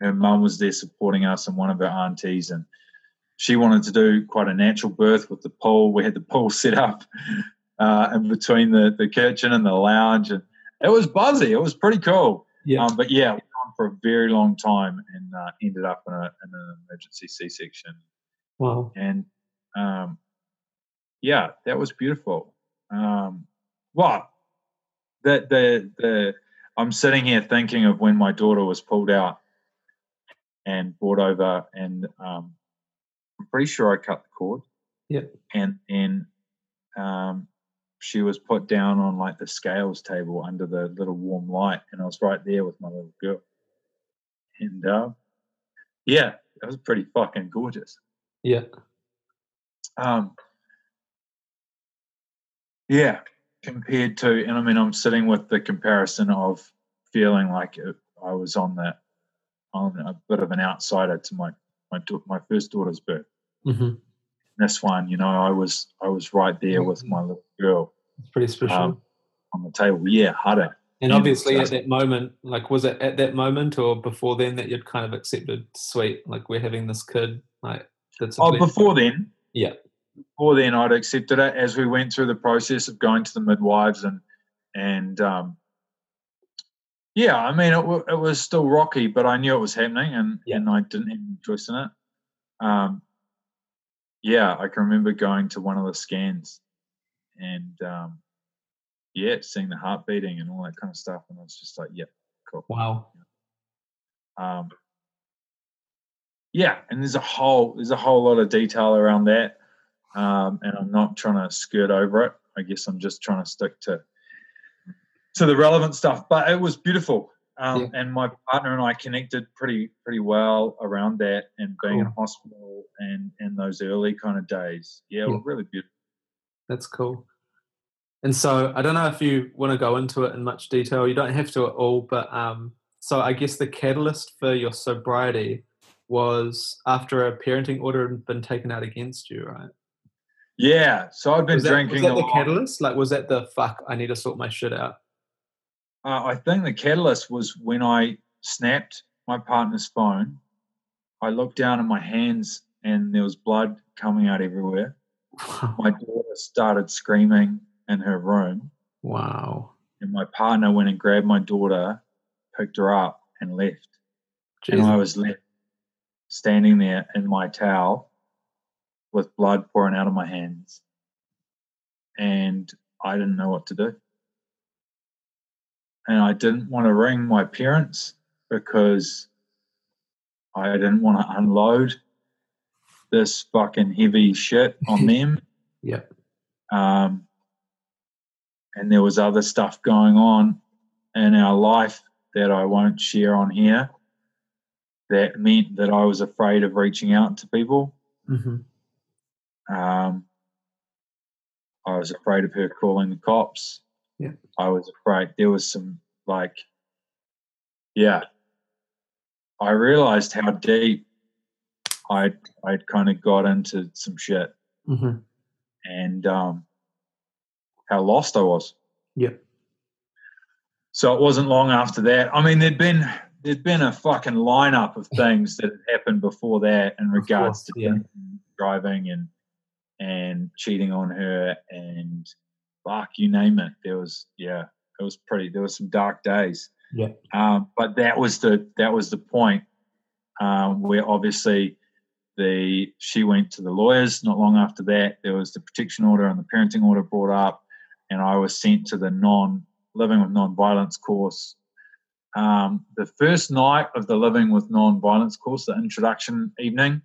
Her mum was there supporting us, and one of her aunties, and she wanted to do quite a natural birth with the pool. We had the pool set up uh, in between the, the kitchen and the lounge, and it was buzzy. It was pretty cool. Yeah. Um, but yeah, for a very long time and uh, ended up in, a, in an emergency C-section. Wow. And um, yeah, that was beautiful. Um, well, the the the I'm sitting here thinking of when my daughter was pulled out and brought over, and um, I'm pretty sure I cut the cord. Yeah. And then um, she was put down on like the scales table under the little warm light, and I was right there with my little girl. And uh, yeah, that was pretty fucking gorgeous. Yeah. Um, yeah, compared to, and I mean, I'm sitting with the comparison of feeling like it, I was on that, on a bit of an outsider to my my my first daughter's birth. Mm-hmm. This one, you know, I was I was right there with my little girl. It's pretty special. Um, on the table, yeah, harder. And obviously, at that moment, like, was it at that moment or before then that you'd kind of accepted, sweet, like we're having this kid, like that's. Oh, before then. Yeah. Before then, I'd accepted it as we went through the process of going to the midwives and and um, yeah, I mean, it, w- it was still rocky, but I knew it was happening, and yeah. and I didn't have any choice in it. Um, yeah, I can remember going to one of the scans, and um, yeah, seeing the heart beating and all that kind of stuff, and I was just like, "Yep, yeah, cool." Wow. Um, yeah, and there's a whole there's a whole lot of detail around that, um, and I'm not trying to skirt over it. I guess I'm just trying to stick to to the relevant stuff. But it was beautiful, um, yeah. and my partner and I connected pretty pretty well around that, and being cool. in hospital and and those early kind of days. Yeah, yeah. really beautiful. That's cool. And so I don't know if you want to go into it in much detail. You don't have to at all, but um, so I guess the catalyst for your sobriety was after a parenting order had been taken out against you, right? Yeah. So I've been was drinking. That, was that the catalyst? Like, was that the fuck? I need to sort my shit out. Uh, I think the catalyst was when I snapped my partner's phone. I looked down at my hands and there was blood coming out everywhere. my daughter started screaming in her room. Wow. And my partner went and grabbed my daughter, picked her up, and left. Jesus. And I was left standing there in my towel with blood pouring out of my hands. And I didn't know what to do. And I didn't want to ring my parents because I didn't want to unload this fucking heavy shit on them. yeah. Um, and there was other stuff going on in our life that I won't share on here that meant that I was afraid of reaching out to people. Mm-hmm. Um, I was afraid of her calling the cops. Yeah. I was afraid there was some like, yeah. I realized how deep I'd I'd kind of got into some shit, mm-hmm. and um, how lost I was. Yeah. So it wasn't long after that. I mean, there'd been there'd been a fucking lineup of things that had happened before that in regards course, to yeah. driving and and cheating on her and fuck you name it. There was yeah, it was pretty. There was some dark days. Yeah. Um, but that was the that was the point um, where obviously the she went to the lawyers. Not long after that, there was the protection order and the parenting order brought up, and I was sent to the non living with non-violence course. Um, the first night of the living with non-violence course, the introduction evening,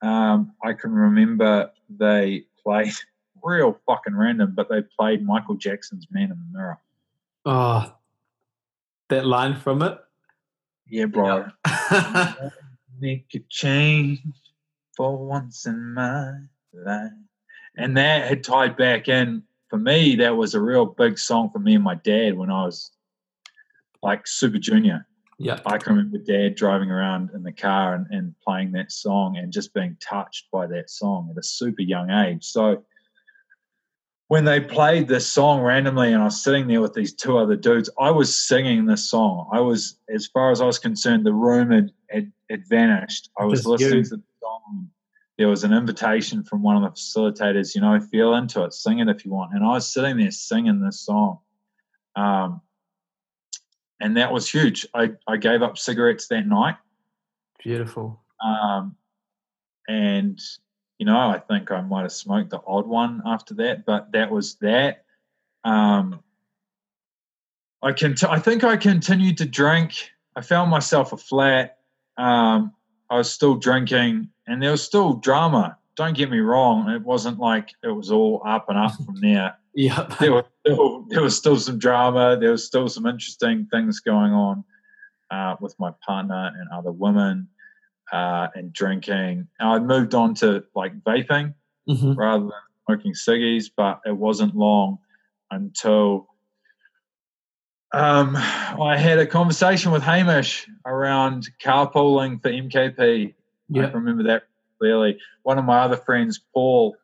um, I can remember they played real fucking random, but they played Michael Jackson's "Man in the Mirror." Oh, that line from it. Yeah, bro. Make a change for once in my life. And that had tied back in for me. That was a real big song for me and my dad when I was like super junior. Yeah. I can remember dad driving around in the car and, and playing that song and just being touched by that song at a super young age. So when they played this song randomly and I was sitting there with these two other dudes, I was singing this song. I was, as far as I was concerned, the room had, had, had vanished. I was Just listening you. to the song. There was an invitation from one of the facilitators, you know, feel into it, sing it if you want. And I was sitting there singing this song. Um, and that was huge. I, I gave up cigarettes that night. Beautiful. Um, and you know, I think I might have smoked the odd one after that, but that was that. Um, I can. I think I continued to drink. I found myself a flat. Um, I was still drinking, and there was still drama. Don't get me wrong; it wasn't like it was all up and up from there. Yeah. There was still, there was still some drama. There was still some interesting things going on uh, with my partner and other women uh, and drinking. And I moved on to like vaping hmm rather than smoking ciggies, but it wasn't long until um, I had a conversation with Hamish around carpooling for MKP. I Yeah. remember that clearly. One of my other friends, Paul,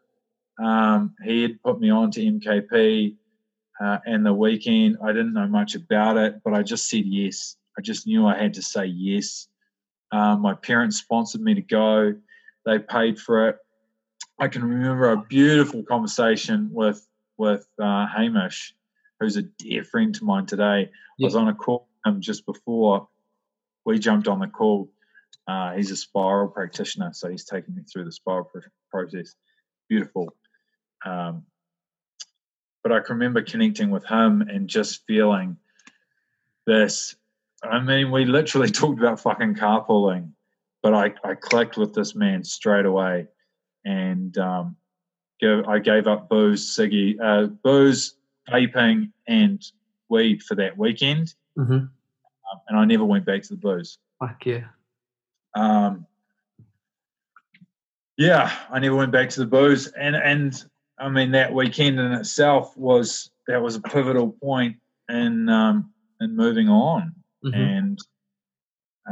um, he had put me on to MKP. Uh, and the weekend, I didn't know much about it, but I just said yes. I just knew I had to say yes. Um, my parents sponsored me to go. They paid for it. I can remember a beautiful conversation with with uh, Hamish, who's a dear friend to mine today. I was on a call with him just before we jumped on the call. Uh, he's a spiral practitioner, so he's taken me through the spiral pr- process. Beautiful. Um, but I can remember connecting with him and just feeling this. I mean, we literally talked about fucking carpooling, but I, I clicked with this man straight away, and um, give, I gave up booze, ciggy, uh, booze, vaping, and weed for that weekend, hmm um, and I never went back to the booze. Fuck yeah. Um, yeah, I never went back to the booze, and and I mean that weekend in itself was that was a pivotal point in um, in moving on, hmm and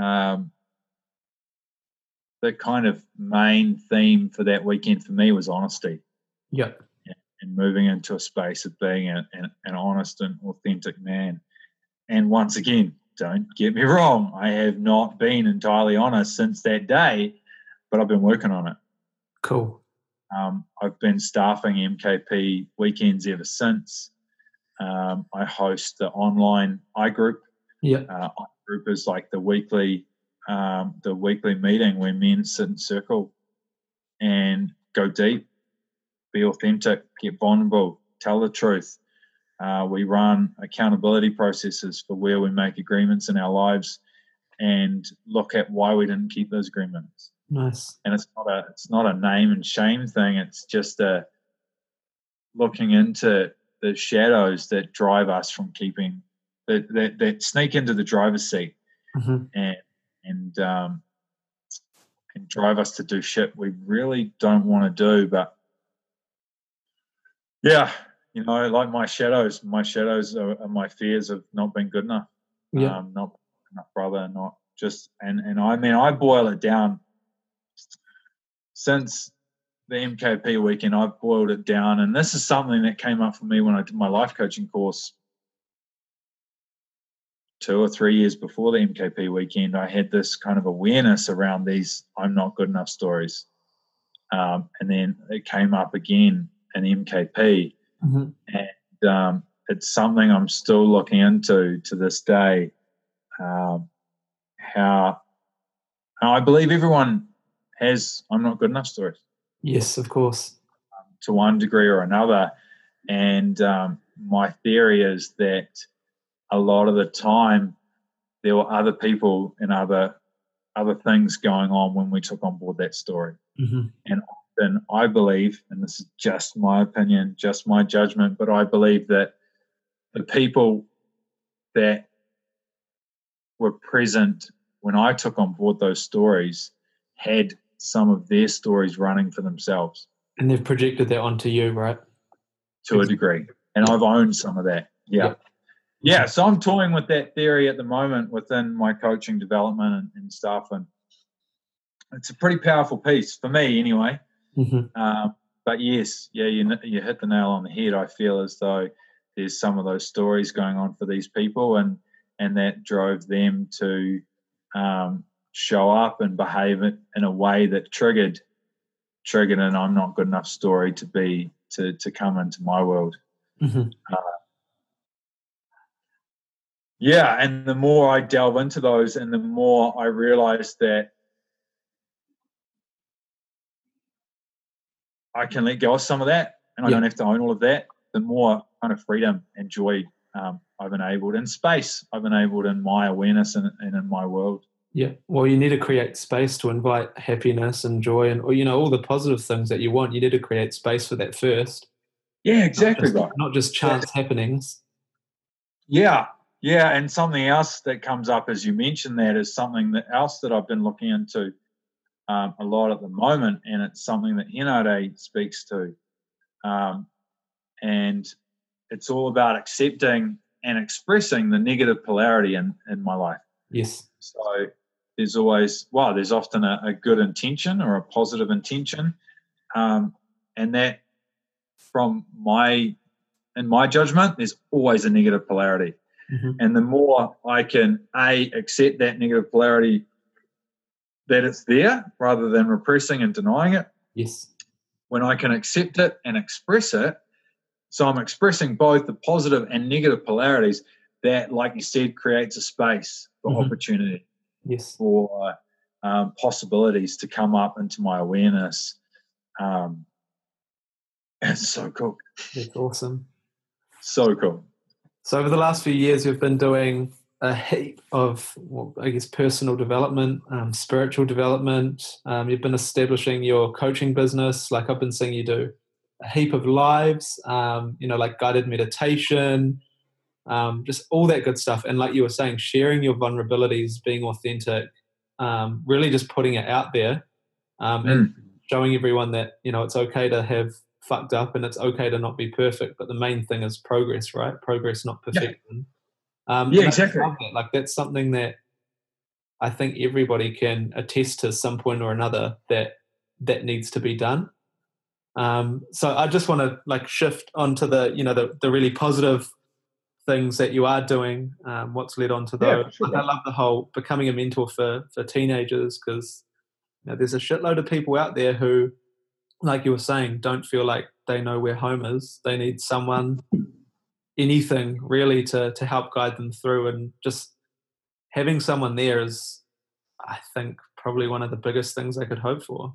um, the kind of main theme for that weekend for me was honesty Yeah. and moving into a space of being a, an, an honest and authentic man. And once again, don't get me wrong, I have not been entirely honest since that day, but I've been working on it. Cool. Um, I've been staffing MKP weekends ever since. Um, I host the online iGroup. Yeah. Uh, iGroup is like the weekly um, the weekly meeting where men sit in circle and go deep, be authentic, get vulnerable, tell the truth. Uh, we run accountability processes for where we make agreements in our lives and look at why we didn't keep those agreements Nice. and it's not a it's not a name and shame thing it's just a looking into the shadows that drive us from keeping that that, that sneak into the driver's seat hmm and and um and drive us to do shit we really don't want to do but yeah you know like my shadows my shadows are, are my fears of not being good enough Yeah. um, not enough brother, not just and and I mean I boil it down since the MKP weekend. I've boiled it down, and this is something that came up for me when I did my life coaching course two or three years before the MKP weekend. I had this kind of awareness around these "I'm not good enough" stories, um, and then it came up again in MKP hmm and um, it's something I'm still looking into to this day. Um, how, how I believe everyone has I'm not good enough stories Yes, of course. to one degree or another, and um, my theory is that a lot of the time there were other people and other other things going on when we took on board that story. hmm and then I believe, and this is just my opinion, just my judgment, but I believe that the people that were present when I took on board those stories had some of their stories running for themselves And they've projected that onto you, right? to a degree. And I've owned some of that. Yeah. Yeah. Yeah. So I'm toying with that theory at the moment within my coaching development and, and stuff. And it's a pretty powerful piece for me, anyway. hmm Um, but yes, yeah, you you hit the nail on the head. I feel as though there's some of those stories going on for these people, and and that drove them to um, show up and behave in a way that triggered triggered an "I'm not good enough" story to be to to come into my world. hmm yeah, and the more I delve into those, and the more I realize that I can let go of some of that, and I Yeah. don't have to own all of that. The more kind of freedom and joy um, I've enabled, and space I've enabled in my awareness and, and in my world. Yeah. Well, you need to create space to invite happiness and joy and, or, you know, all the positive things that you want. You need to create space for that first. Yeah, exactly not just, right. Not just chance happenings. Yeah, yeah, and something else that comes up as you mentioned that is something that else that I've been looking into um, a lot at the moment, and it's something that Henare speaks to, um, and it's all about accepting and expressing the negative polarity in in my life. Yes. So there's always well, there's often a, a good intention or a positive intention, um, and that from my in my judgment, there's always a negative polarity. Mhm. And the more I can a accept that negative polarity that it's there rather than repressing and denying it, Yes. when I can accept it and express it, so I'm expressing both the positive and negative polarities. That, like you said, creates a space for Mhm. opportunity Yes. for um, possibilities to come up into my awareness. Um, it's so cool, That's awesome. so cool. So over the last few years, you've been doing a heap of, well, I guess, personal development, um, spiritual development. Um, you've been establishing your coaching business, like I've been seeing you do. A heap of lives, um, you know, like guided meditation, um, just all that good stuff. And like you were saying, sharing your vulnerabilities, being authentic, um, really just putting it out there, um, and showing everyone that you know it's okay to have fucked up and it's okay to not be perfect but the main thing is progress right progress not Yeah. perfection um, Yeah, just exactly. that. like that's something that i think everybody can attest to some point or another that that needs to be done um, so i just want to like shift onto the you know the, the really positive things that you are doing um, what's led on to Yeah, those sure, i love the whole becoming a mentor for for teenagers because you know, there's a shitload of people out there who, like you were saying, don't feel like they know where home is. They need someone, anything really, to to help guide them through. And just having someone there is, I think, probably one of the biggest things I could hope for.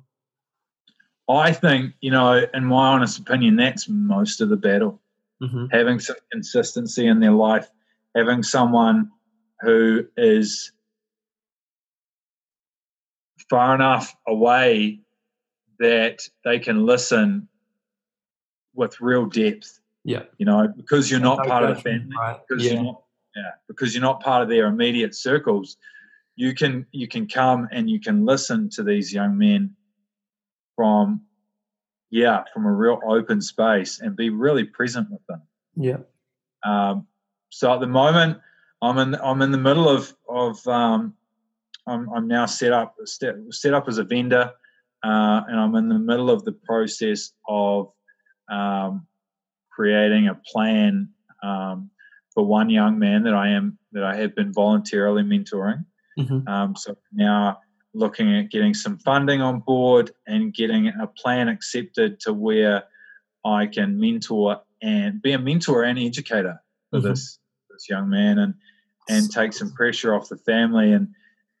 I think, you know, in my honest opinion, that's most of the battle. Hmm Having some consistency in their life, having someone who is far enough away that they can listen with real depth, Yeah, you know, because you're not No part of the family, right? because Yeah, you're not, yeah, because you're not part of their immediate circles. You can you can come and you can listen to these young men from yeah from a real open space and be really present with them. yeah, Um, so at the moment, I'm in I'm in the middle of of um, I'm I'm now set up set, set up as a vendor, uh, and I'm in the middle of the process of um, creating a plan um, for one young man that I am that I have been voluntarily mentoring. hmm Um, so now looking at getting some funding on board and getting a plan accepted to where I can mentor and be a mentor and educator for Mhm. this this young man and and take some pressure off the family and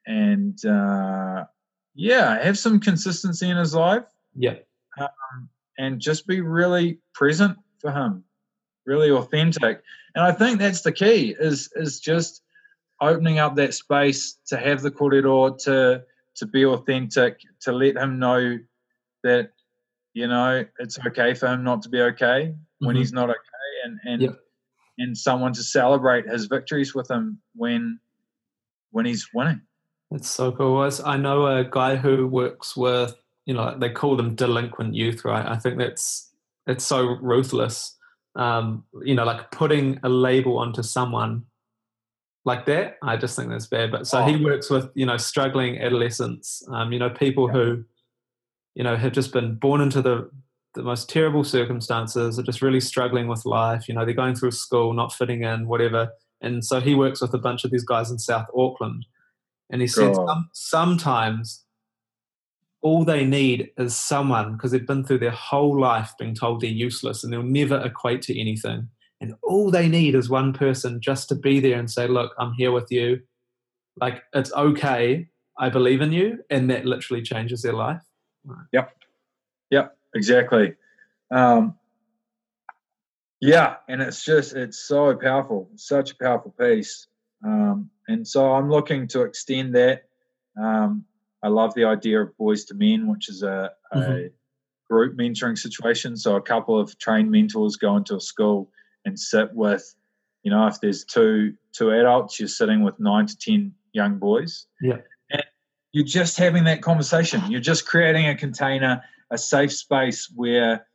and uh, yeah have some consistency in his life. Yeah, and just be really present for him really authentic. And i think that's the key is is just opening up that space to have the corridor to to be authentic to let him know that you know it's okay for him not to be okay when Mhm. he's not okay and and Yep. and someone to celebrate his victories with him when when he's winning It's so cool. I know a guy who works with, you know, they call them delinquent youth, right? I think that's it's so ruthless. Um, you know, like putting a label onto someone like that. I just think that's bad. But so he works with, you know, struggling adolescents. Um, you know, people Yeah. who, you know, have just been born into the the most terrible circumstances, are just really struggling with life. You know, they're going through school, not fitting in, whatever. And so he works with a bunch of these guys in South Auckland. And he said some, sometimes all they need is someone because they've been through their whole life being told they're useless and they'll never equate to anything. And all they need is one person just to be there and say, "Look, I'm here with you. Like it's okay. I believe in you," and that literally changes their life. Yep. Yep. Exactly. Um, yeah, and it's just it's so powerful, such a powerful piece. Um, and so I'm looking to extend that. Um, I love the idea of boys to men, which is a, mm-hmm. a group mentoring situation. So a couple of trained mentors go into a school and sit with, you know, if there's two two adults, you're sitting with nine to ten young boys. Yeah. And you're just having that conversation. You're just creating a container, a safe space where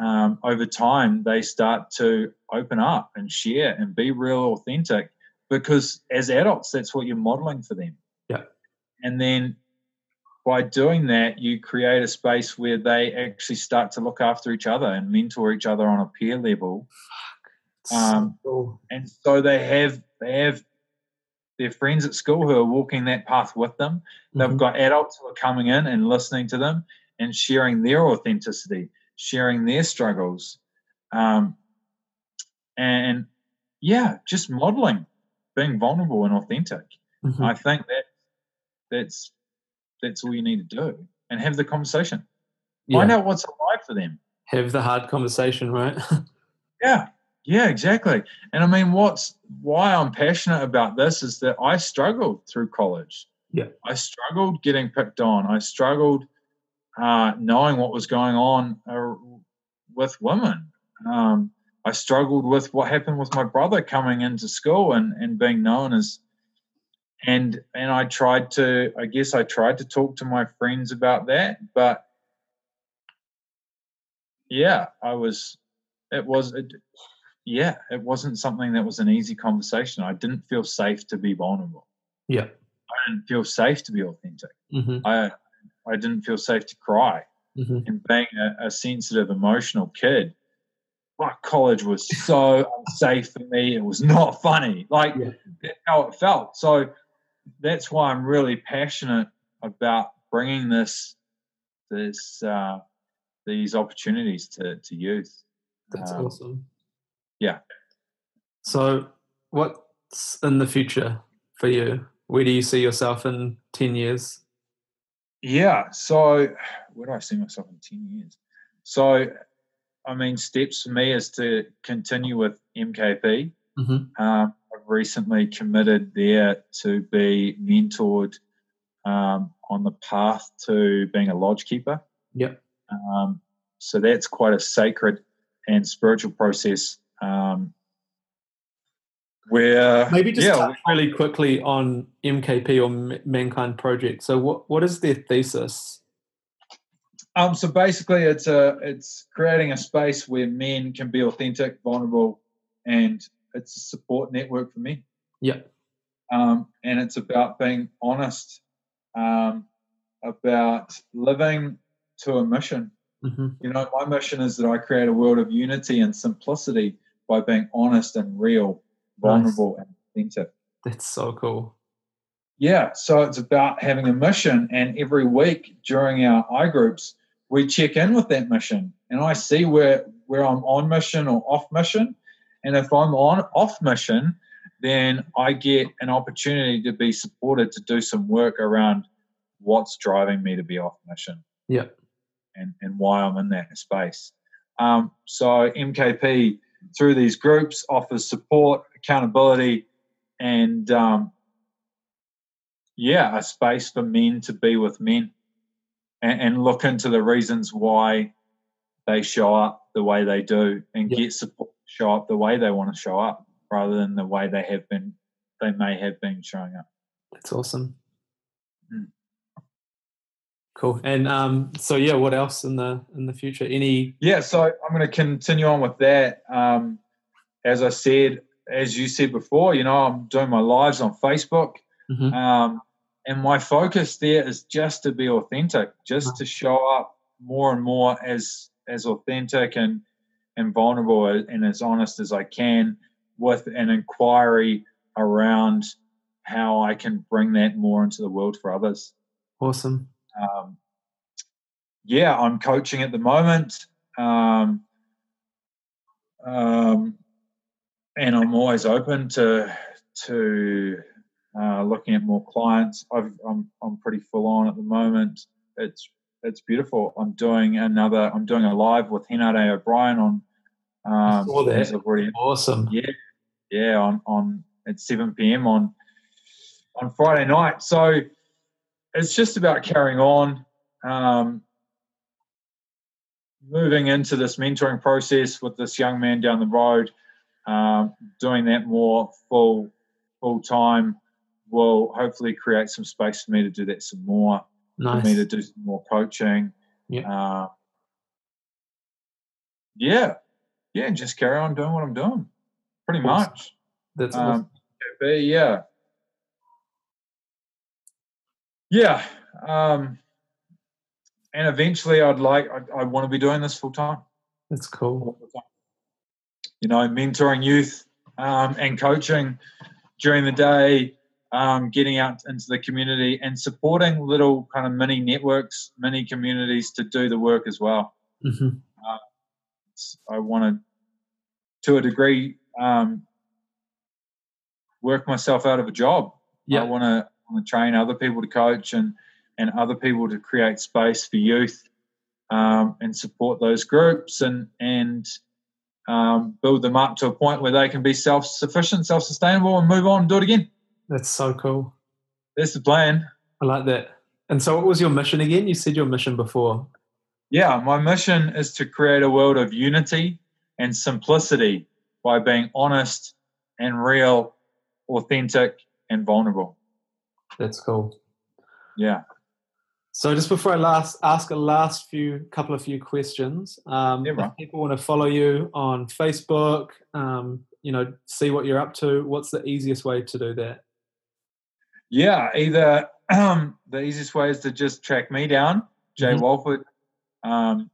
um, over time they start to open up and share and be real authentic because as adults that's what you're modeling for them yeah and then by doing that you create a space where they actually start to look after each other and mentor each other on a peer level um, cool. and so they have they have their friends at school who are walking that path with them they've mm-hmm. got adults who are coming in and listening to them and sharing their authenticity sharing their struggles, um, and yeah, just modeling, being vulnerable and authentic. Mm-hmm. I think that that's that's all you need to do, and have the conversation. Yeah. Find out what's alive for them. Have the hard conversation, right? yeah, yeah, exactly. And I mean, what's why I'm passionate about this is that I struggled through college. Yeah, I struggled getting picked on. I struggled uh, knowing what was going on uh, with women. Um, I struggled with what happened with my brother coming into school and, and being known as and and I tried to I guess I tried to talk to my friends about that, but yeah, I was it was it, yeah, it wasn't something that was an easy conversation. I didn't feel safe to be vulnerable. Yeah. I didn't feel safe to be authentic. Mm-hmm. I I didn't feel safe to cry. Mm-hmm. And being a, a, sensitive, emotional kid, my college was so unsafe for me. It was not funny. Like yeah. how it felt. So that's why I'm really passionate about bringing this, this, uh, these opportunities to, to youth. That's um, awesome. Yeah. So, what's in the future for you? Where do you see yourself in 10 years? Yeah. So where do I see myself in 10 years? So, I mean, steps for me is to continue with MKP. Mm-hmm. Um, I've recently committed there to be mentored um, on the path to being a lodge keeper. Yep. Um, so that's quite a sacred and spiritual process um, where maybe just yeah, touch really quickly on MKP or Mankind Project. So, what what is their thesis? Um, so basically, it's a it's creating a space where men can be authentic, vulnerable, and it's a support network for men. Yeah. Um, and it's about being honest, um, about living to a mission. Mm-hmm. You know, my mission is that I create a world of unity and simplicity by being honest and real vulnerable nice. and authentic. That's so cool. Yeah, so it's about having a mission, and every week during our I groups, we check in with that mission, and I see where where I'm on mission or off mission, and if I'm on off mission, then I get an opportunity to be supported to do some work around what's driving me to be off mission. Yeah, and and why I'm in that space. Um, so MKP through these groups offers support, accountability, and um, yeah, a space for men to be with men and, and, look into the reasons why they show up the way they do and yep. get support show up the way they want to show up rather than the way they have been they may have been showing up. That's awesome. Mm. Cool. And um, so yeah, what else in the in the future? Any? Yeah, so I'm going to continue on with that. Um, as I said, as you said before, you know, I'm doing my lives on Facebook, mm-hmm. um, and my focus there is just to be authentic, just to show up more and more as as authentic and and vulnerable and as honest as I can with an inquiry around how I can bring that more into the world for others. Awesome. Um, yeah, I'm coaching at the moment. Um, um, and I'm always open to to uh, looking at more clients. I've, I'm I'm pretty full on at the moment. It's it's beautiful. I'm doing another. I'm doing a live with Henare O'Brien on. Um, Saw that. already- Awesome. yeah, yeah, on on at seven p.m. on on Friday night. So it's just about carrying on, um, moving into this mentoring process with this young man down the road, um, doing that more full full time will hopefully create some space for me to do that some more, Nice. for me to do some more coaching. Yeah. Uh, yeah, yeah, and just carry on doing what I'm doing, pretty Awesome. much. That's awesome. Um, but yeah, yeah, um, and eventually, I'd like I, I want to be doing this full time. That's cool. You know, mentoring youth um, and coaching during the day, um, getting out into the community and supporting little kind of mini networks, mini communities to do the work as well. hmm It's- I want to, to a degree, um, work myself out of a job. Yeah. I want to to train other people to coach and and other people to create space for youth um, and support those groups and and um, build them up to a point where they can be self sufficient, self sustainable, and move on and do it again. That's so cool. That's the plan. I like that. And so, what was your mission again? You said your mission before. Yeah, my mission is to create a world of unity and simplicity by being honest and real, authentic and vulnerable. That's cool. Yeah. So, just before I last ask a last few couple of few questions, um, Yeah, if people want to follow you on Facebook, um, you know, see what you're up to. What's the easiest way to do that? Yeah, either um, the easiest way is to just track me down, Jae Mhm. Walford, um,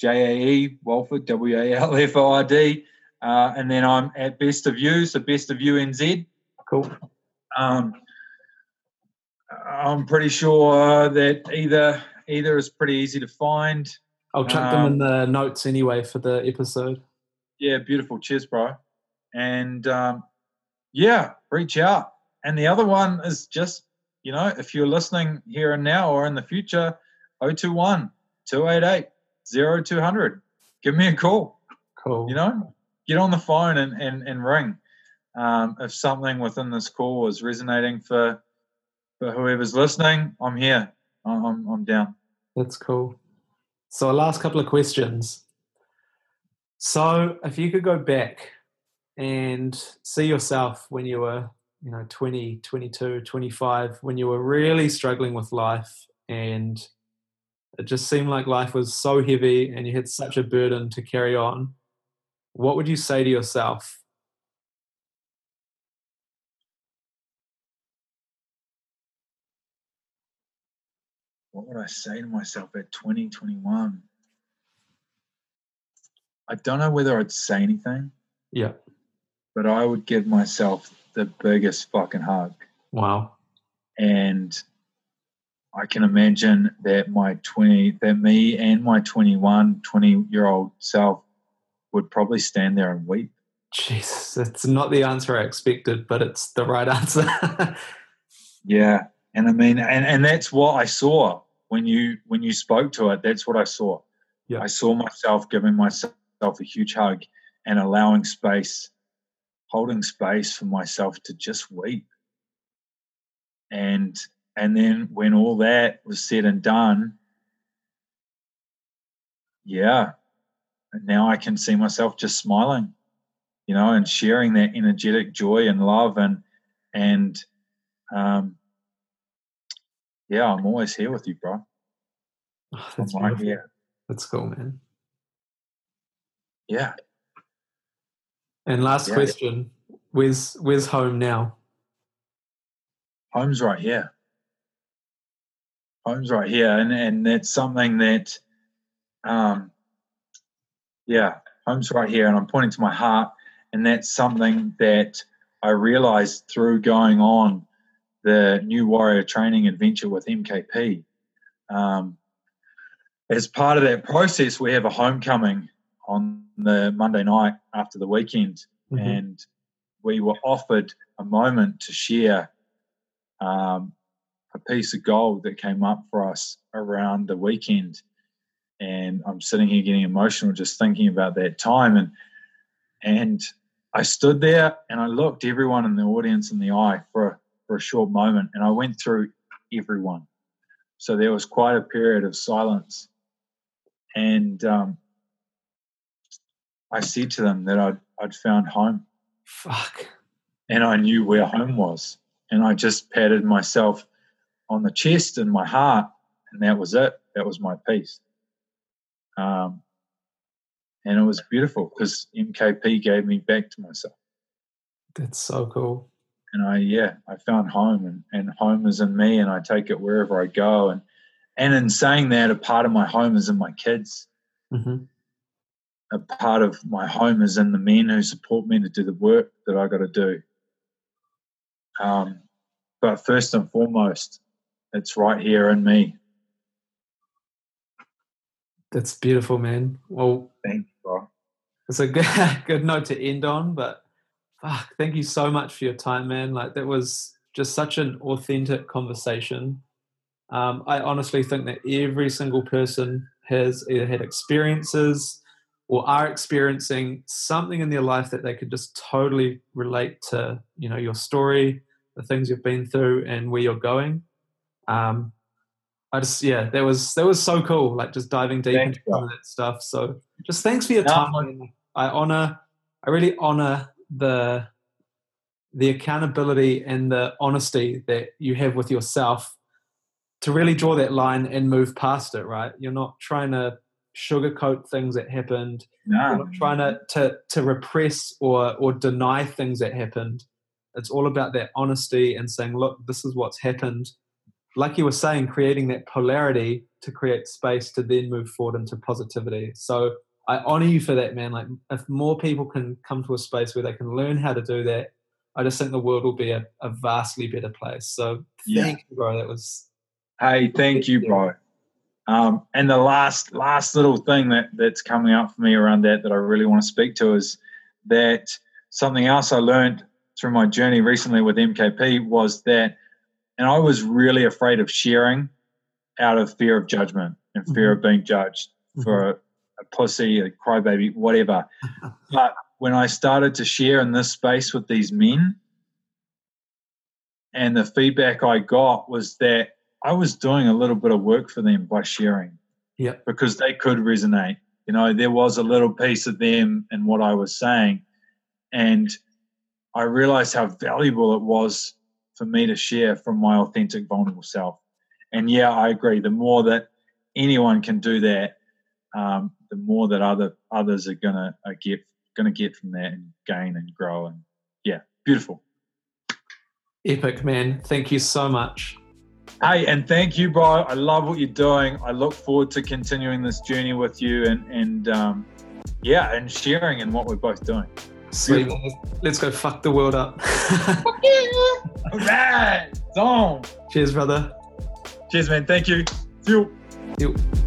J A E Walford, W A L F O R D, uh, and then I'm at Best of You, so Best of You NZ. Cool. Um, I'm pretty sure that either either is pretty easy to find. I'll chuck them in Um, the notes anyway for the episode. Yeah, beautiful. Cheers, bro. And um, yeah, reach out. And the other one is just, you know, if you're listening here and now or in the future, 021 288 0200. Give me a call. Cool. You know, get on the phone and, and, and ring. Um, if something within this call is resonating for for whoever's listening, I'm here. I'm, I'm, I'm down. That's cool. So, a last couple of questions. So, if you could go back and see yourself when you were, you know, 20, 22, 25, when you were really struggling with life and it just seemed like life was so heavy and you had such a burden to carry on, what would you say to yourself? What would I say to myself at 2021? I don't know whether I'd say anything, Yeah. but I would give myself the biggest fucking hug. Wow. And I can imagine that my 20, that me and my 21, 20 year old self would probably stand there and weep. Jesus, it's not the answer I expected, but it's the right answer. Yeah. And I mean, and, and that's what I saw when you, when you spoke to it, that's what I saw. Yeah. I saw myself giving myself a huge hug and allowing space, holding space for myself to just weep. And and then when all that was said and done, yeah, now I can see myself just smiling, you know, and sharing that energetic joy and love and and um yeah, I'm always here with you, bro. Oh, I'm that's, right beautiful. here. that's cool, man. Yeah. And last Yeah. question: Where's Where's home now? home's right here. Home's right here, and and that's something that, um, yeah, home's right here, and I'm pointing to my heart, and that's something that I realized through going on the new warrior training adventure with MKP. Um, as part of that process, we have a homecoming on the Monday night after the weekend, mm-hmm. and we were offered a moment to share um, a piece of gold that came up for us around the weekend. And I'm sitting here getting emotional just thinking about that time. And and I stood there and I looked everyone in the audience in the eye for a, for a short moment, and I went through everyone. So there was quite a period of silence, and um, I said to them that I'd I'd found home. Fuck. And I knew where home was, and I just patted myself on the chest and my heart, and that was it. That was my peace. Um, and it was beautiful because MKP gave me back to myself. That's so cool. And I, yeah, I found home, and, and home is in me, and I take it wherever I go. And and in saying that, a part of my home is in my kids. Mm-hmm. A part of my home is in the men who support me to do the work that I got to do. Um, but first and foremost, it's right here in me. That's beautiful, man. Well, thank you, bro. It's a good, good note to end on, but fuck, thank you so much for your time, man. Like that was just such an authentic conversation. Um, I honestly think that every single person has either had experiences or are experiencing something in their life that they could just totally relate to, you know, your story, the things you've been through, and where you're going. Um, I just yeah, that was that was so cool. Like just diving deep Thanks, into that stuff. So just thanks for your time. I honor, I really honor the the accountability and the honesty that you have with yourself to really draw that line and move past it. Right, you're not trying to sugarcoat things that happened. No. You're not trying to, to to repress or or deny things that happened. It's all about that honesty and saying, look, this is what's happened like you were saying, creating that polarity to create space to then move forward into positivity. So I honor you for that, man. Like if more people can come to a space where they can learn how to do that, I just think the world will be a, a vastly better place. So thank yeah. you, bro. That was Hey, thank you, bro. Um, and the last last little thing that that's coming up for me around that that I really want to speak to is that something else I learned through my journey recently with MKP was that and I was really afraid of sharing out of fear of judgment and fear mm-hmm. of being judged mm-hmm. for a, pussy, a crybaby, whatever. but when I started to share in this space with these men, and the feedback I got was that I was doing a little bit of work for them by sharing. Yeah. Because they could resonate. You know, there was a little piece of them in what I was saying. And I realized how valuable it was for me to share from my authentic, vulnerable self. And yeah, I agree. The more that anyone can do that, um, the more that other others are gonna uh, get gonna get from that and gain and grow. And yeah, beautiful. Epic, man. Thank you so much. Hey, and thank you, bro. I love what you're doing. I look forward to continuing this journey with you and and um, yeah, and sharing in what we're both doing. Sweet. Let's go fuck the world up. All right. Zone. Cheers, brother. Cheers, man. Thank you. See you. See you.